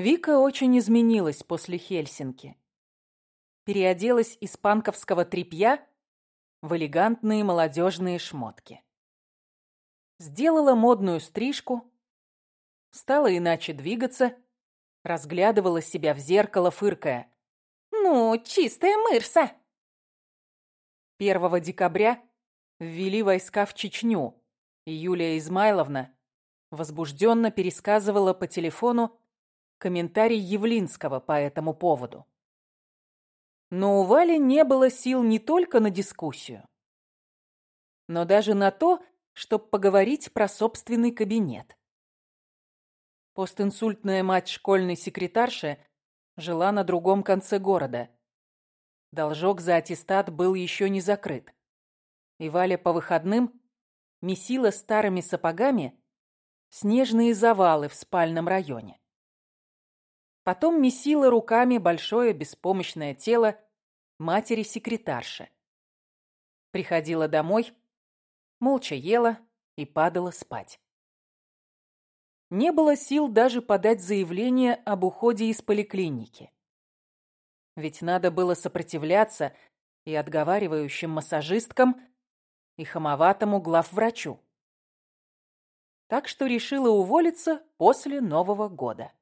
Вика очень изменилась после Хельсинки. Переоделась из панковского тряпья в элегантные молодежные шмотки. Сделала модную стрижку, стала иначе двигаться, разглядывала себя в зеркало, фыркая. «Ну, чистая мырса!» 1 декабря ввели войска в Чечню, и Юлия Измайловна возбужденно пересказывала по телефону комментарий Явлинского по этому поводу. Но у Вали не было сил не только на дискуссию, но даже на то, чтобы поговорить про собственный кабинет. Постинсультная мать школьной секретарши жила на другом конце города. Должок за аттестат был еще не закрыт. И Валя по выходным месила старыми сапогами снежные завалы в спальном районе. Потом месила руками большое беспомощное тело матери-секретарши. Приходила домой, молча ела и падала спать. Не было сил даже подать заявление об уходе из поликлиники. Ведь надо было сопротивляться и отговаривающим массажисткам, и хамоватому главврачу так что решила уволиться после Нового года.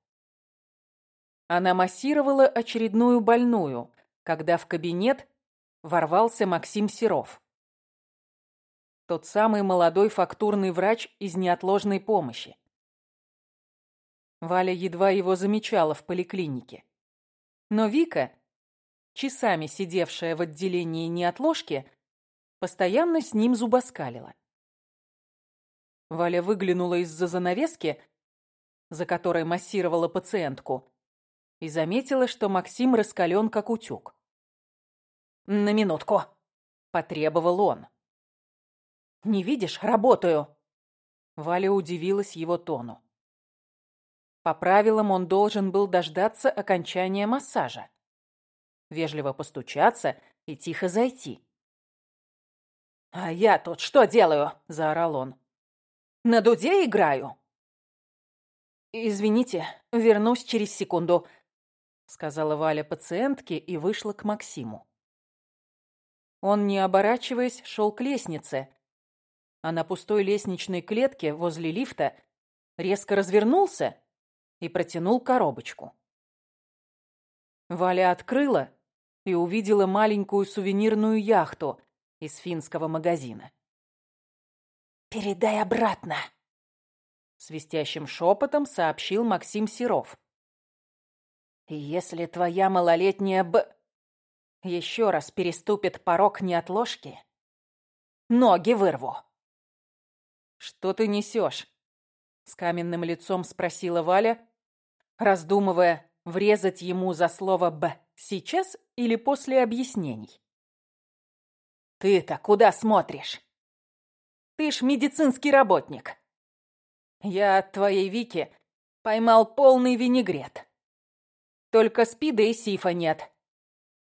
Она массировала очередную больную, когда в кабинет ворвался Максим Серов. Тот самый молодой фактурный врач из неотложной помощи. Валя едва его замечала в поликлинике. Но Вика, часами сидевшая в отделении неотложки, постоянно с ним зубоскалила. Валя выглянула из-за занавески, за которой массировала пациентку, и заметила, что Максим раскален, как утюг. «На минутку!» — потребовал он. «Не видишь? Работаю!» Валя удивилась его тону. По правилам он должен был дождаться окончания массажа, вежливо постучаться и тихо зайти. «А я тут что делаю?» – заорал он. На дуде играю». «Извините, вернусь через секунду», — сказала Валя пациентке и вышла к Максиму. Он, не оборачиваясь, шел к лестнице, а на пустой лестничной клетке возле лифта резко развернулся и протянул коробочку. Валя открыла и увидела маленькую сувенирную яхту из финского магазина. «Передай обратно!» Свистящим шепотом сообщил Максим Серов. «Если твоя малолетняя Б... еще раз переступит порог неотложки, ноги вырву!» «Что ты несешь?» С каменным лицом спросила Валя, раздумывая, врезать ему за слово «б» сейчас или после объяснений. «Ты-то куда смотришь?» Ты ж медицинский работник. Я от твоей Вики поймал полный винегрет. Только спида и сифа нет.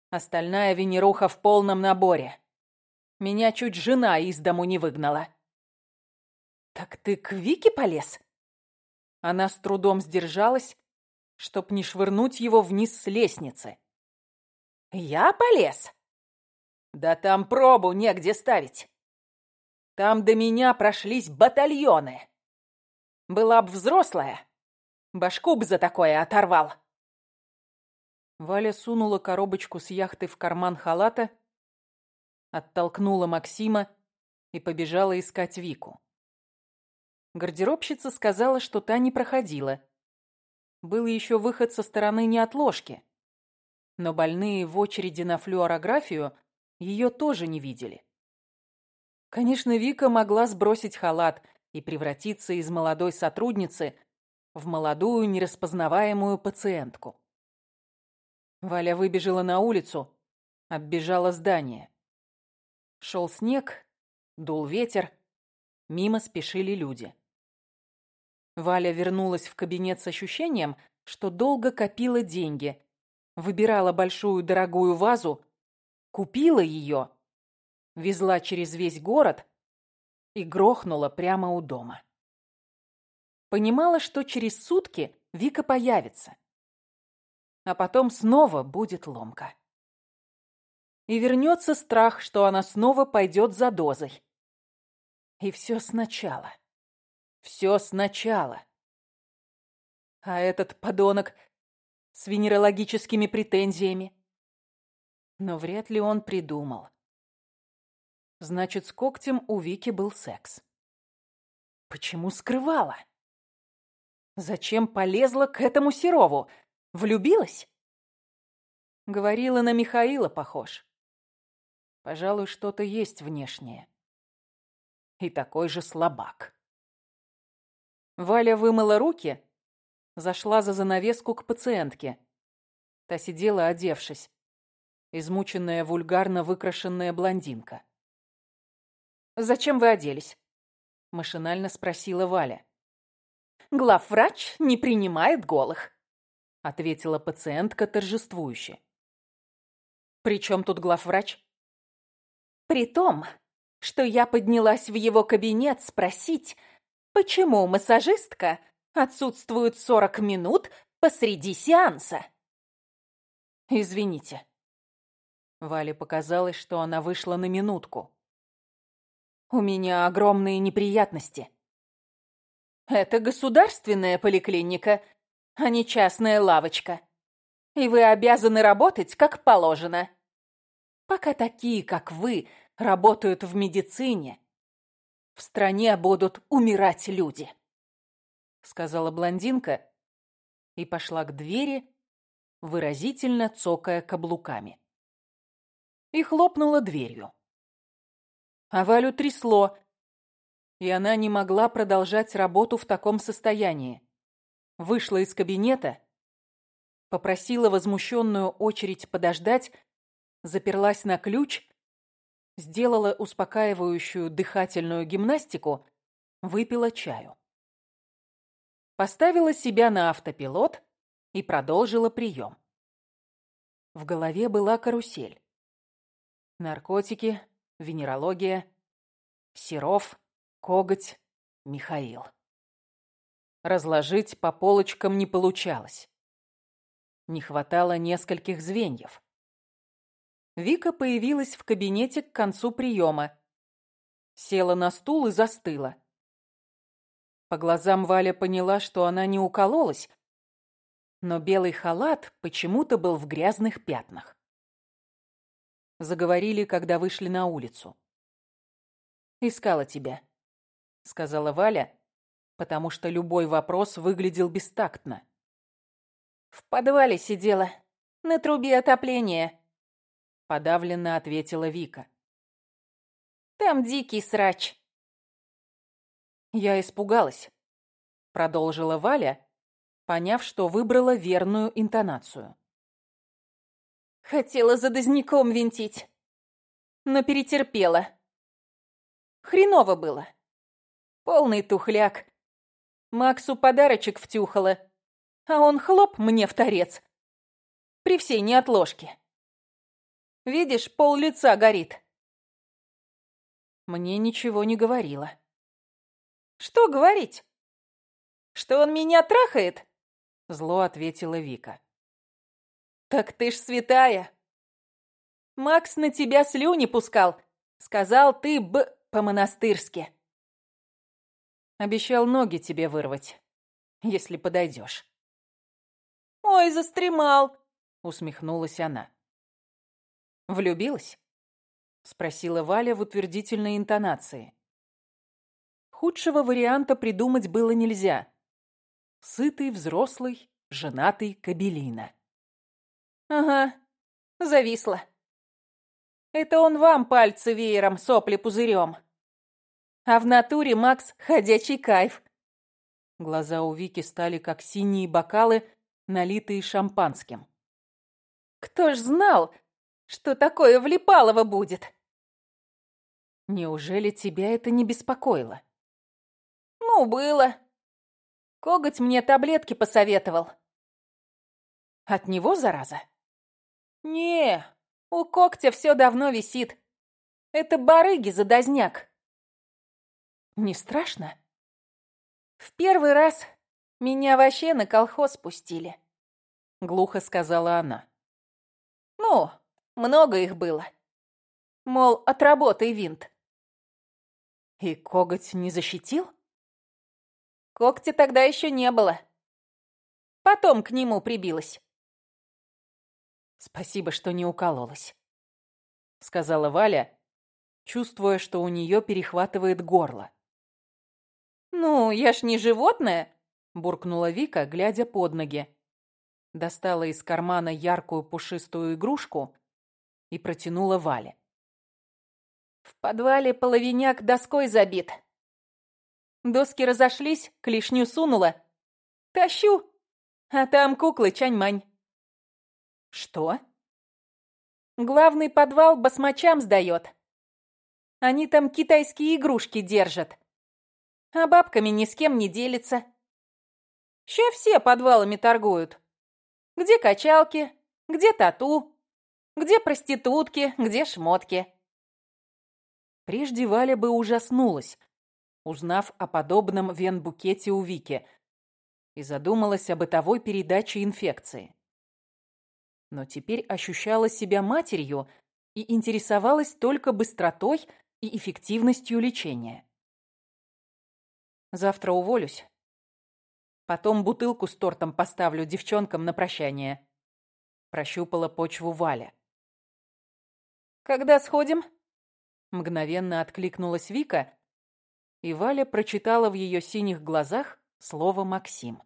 Остальная винеруха в полном наборе. Меня чуть жена из дому не выгнала. Так ты к Вике полез? Она с трудом сдержалась, чтоб не швырнуть его вниз с лестницы. Я полез? Да там пробу негде ставить. Там до меня прошлись батальоны. Была б взрослая, башку б за такое оторвал. Валя сунула коробочку с яхты в карман халата, оттолкнула Максима и побежала искать Вику. Гардеробщица сказала, что та не проходила. Был еще выход со стороны неотложки, но больные в очереди на флюорографию ее тоже не видели. Конечно, Вика могла сбросить халат и превратиться из молодой сотрудницы в молодую нераспознаваемую пациентку. Валя выбежала на улицу, оббежала здание. Шел снег, дул ветер, мимо спешили люди. Валя вернулась в кабинет с ощущением, что долго копила деньги, выбирала большую дорогую вазу, купила ее везла через весь город и грохнула прямо у дома. Понимала, что через сутки Вика появится. А потом снова будет ломка. И вернется страх, что она снова пойдет за дозой. И все сначала. Все сначала. А этот подонок с венерологическими претензиями. Но вряд ли он придумал. Значит, с когтем у Вики был секс. Почему скрывала? Зачем полезла к этому Серову? Влюбилась? Говорила, на Михаила похож. Пожалуй, что-то есть внешнее. И такой же слабак. Валя вымыла руки, зашла за занавеску к пациентке. Та сидела, одевшись. Измученная, вульгарно выкрашенная блондинка. «Зачем вы оделись?» — машинально спросила Валя. «Главврач не принимает голых», — ответила пациентка торжествующе. «При чем тут главврач?» «При том, что я поднялась в его кабинет спросить, почему массажистка отсутствует сорок минут посреди сеанса». «Извините». Вале показалось, что она вышла на минутку. «У меня огромные неприятности». «Это государственная поликлиника, а не частная лавочка. И вы обязаны работать как положено. Пока такие, как вы, работают в медицине, в стране будут умирать люди», — сказала блондинка и пошла к двери, выразительно цокая каблуками. И хлопнула дверью. А Валю трясло, и она не могла продолжать работу в таком состоянии вышла из кабинета, попросила возмущенную очередь подождать, заперлась на ключ, сделала успокаивающую дыхательную гимнастику, выпила чаю. Поставила себя на автопилот и продолжила прием. В голове была карусель. Наркотики, венерология, Серов, Коготь, Михаил. Разложить по полочкам не получалось. Не хватало нескольких звеньев. Вика появилась в кабинете к концу приема. Села на стул и застыла. По глазам Валя поняла, что она не укололась, но белый халат почему-то был в грязных пятнах. Заговорили, когда вышли на улицу. «Искала тебя», — сказала Валя, потому что любой вопрос выглядел бестактно. «В подвале сидела, на трубе отопления», — подавленно ответила Вика. «Там дикий срач». «Я испугалась», — продолжила Валя, поняв, что выбрала верную интонацию. «Хотела за дозняком винтить, но перетерпела. Хреново было. Полный тухляк, Максу подарочек втюхала, а он хлоп мне в торец. При всей неотложке. Видишь, пол лица горит. Мне ничего не говорила. Что говорить? Что он меня трахает? Зло ответила Вика. Так ты ж святая. Макс на тебя слюни пускал. Сказал ты б по-монастырски. Обещал ноги тебе вырвать, если подойдешь. «Ой, застремал!» — усмехнулась она. «Влюбилась?» — спросила Валя в утвердительной интонации. Худшего варианта придумать было нельзя. Сытый, взрослый, женатый Кабелина. «Ага, зависла. Это он вам пальцы веером, сопли пузырем. А в натуре Макс — ходячий кайф. Глаза у Вики стали как синие бокалы, налитые шампанским. Кто ж знал, что такое влипалово будет? Неужели тебя это не беспокоило? Ну, было. Коготь мне таблетки посоветовал. От него, зараза? Не, у когтя все давно висит. Это барыги-задозняк. Не страшно? В первый раз меня вообще на колхоз пустили. глухо сказала она. Ну, много их было. Мол, отработай винт. И коготь не защитил? Когтя тогда еще не было. Потом к нему прибилась. Спасибо, что не укололась, сказала Валя, чувствуя, что у нее перехватывает горло. «Ну, я ж не животное!» – буркнула Вика, глядя под ноги. Достала из кармана яркую пушистую игрушку и протянула Вале. «В подвале половиняк доской забит. Доски разошлись, клешню сунула. Тащу, а там куклы Чаньмань». «Что?» «Главный подвал басмачам сдает. Они там китайские игрушки держат а бабками ни с кем не делится. Ща все подвалами торгуют. Где качалки, где тату, где проститутки, где шмотки. Прежде Валя бы ужаснулась, узнав о подобном венбукете у Вики, и задумалась о бытовой передаче инфекции. Но теперь ощущала себя матерью и интересовалась только быстротой и эффективностью лечения. Завтра уволюсь. Потом бутылку с тортом поставлю девчонкам на прощание. Прощупала почву Валя. «Когда сходим?» Мгновенно откликнулась Вика, и Валя прочитала в ее синих глазах слово «Максим».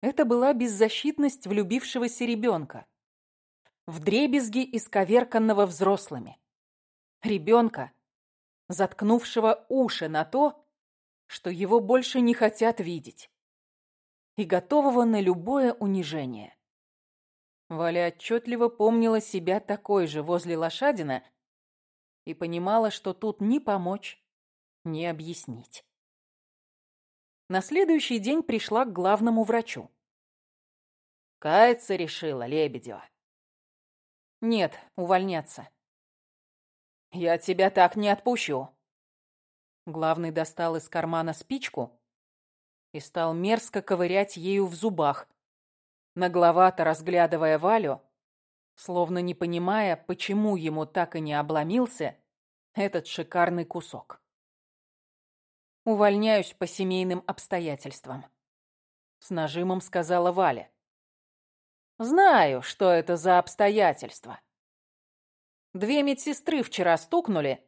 Это была беззащитность влюбившегося ребенка. Вдребезги исковерканного взрослыми. Ребенка, заткнувшего уши на то, что его больше не хотят видеть, и готового на любое унижение. Валя отчетливо помнила себя такой же возле лошадина и понимала, что тут ни помочь, ни объяснить. На следующий день пришла к главному врачу. Каяться решила Лебедева. Нет, увольняться. Я тебя так не отпущу. Главный достал из кармана спичку и стал мерзко ковырять ею в зубах, нагловато разглядывая Валю, словно не понимая, почему ему так и не обломился этот шикарный кусок. «Увольняюсь по семейным обстоятельствам», — с нажимом сказала Валя. «Знаю, что это за обстоятельства. Две медсестры вчера стукнули,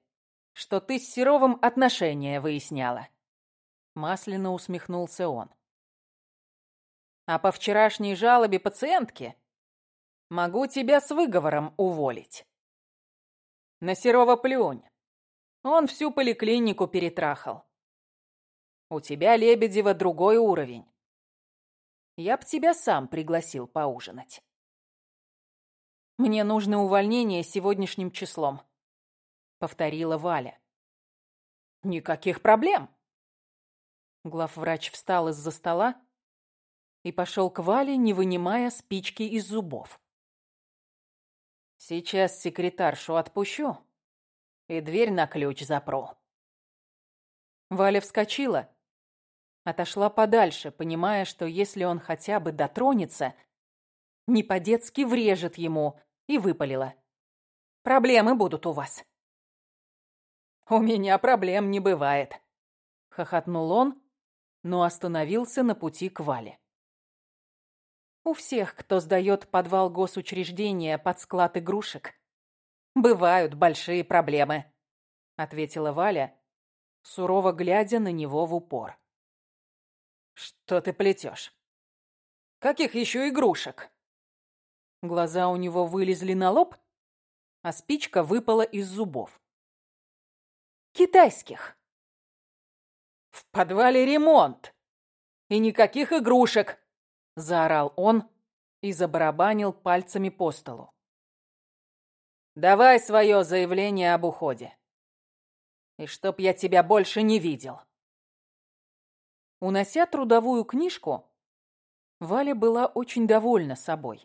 что ты с Серовым отношения выясняла. Масляно усмехнулся он. А по вчерашней жалобе пациентки могу тебя с выговором уволить. На Серова плюнь. Он всю поликлинику перетрахал. У тебя, Лебедева, другой уровень. Я б тебя сам пригласил поужинать. Мне нужно увольнение сегодняшним числом повторила Валя. Никаких проблем. Главврач встал из-за стола и пошел к Вале, не вынимая спички из зубов. Сейчас секретаршу отпущу и дверь на ключ запру. Валя вскочила, отошла подальше, понимая, что если он хотя бы дотронется, не по-детски врежет ему, и выпалила. «Проблемы будут у вас». «У меня проблем не бывает», — хохотнул он, но остановился на пути к Вале. «У всех, кто сдает подвал госучреждения под склад игрушек, бывают большие проблемы», — ответила Валя, сурово глядя на него в упор. «Что ты плетешь? Каких еще игрушек?» Глаза у него вылезли на лоб, а спичка выпала из зубов китайских. В подвале ремонт. И никаких игрушек, заорал он и забарабанил пальцами по столу. Давай свое заявление об уходе. И чтоб я тебя больше не видел. Унося трудовую книжку, Валя была очень довольна собой.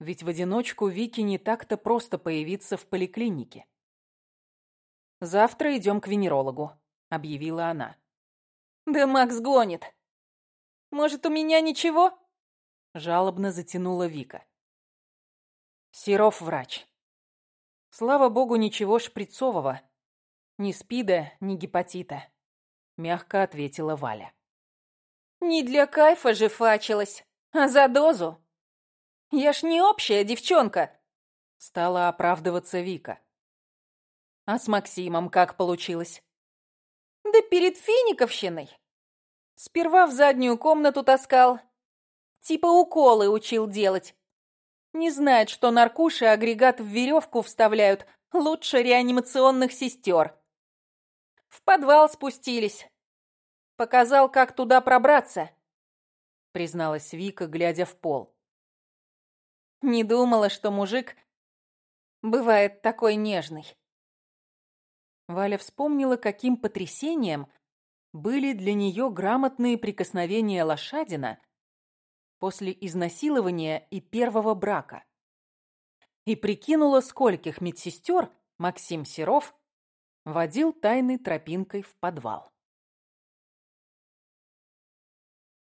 Ведь в одиночку Вике не так-то просто появиться в поликлинике. «Завтра идем к венерологу», — объявила она. «Да Макс гонит. Может, у меня ничего?» Жалобно затянула Вика. Серов врач. Слава богу, ничего шприцового. Ни спида, ни гепатита. Мягко ответила Валя. Не для кайфа же фачилась, а за дозу. Я ж не общая девчонка. Стала оправдываться Вика. А с Максимом как получилось? Да перед Финиковщиной. Сперва в заднюю комнату таскал. Типа уколы учил делать. Не знает, что наркуши агрегат в веревку вставляют лучше реанимационных сестер. В подвал спустились. Показал, как туда пробраться, призналась Вика, глядя в пол. Не думала, что мужик бывает такой нежный. Валя вспомнила, каким потрясением были для нее грамотные прикосновения лошадина после изнасилования и первого брака. И прикинула, скольких медсестер Максим Серов водил тайной тропинкой в подвал.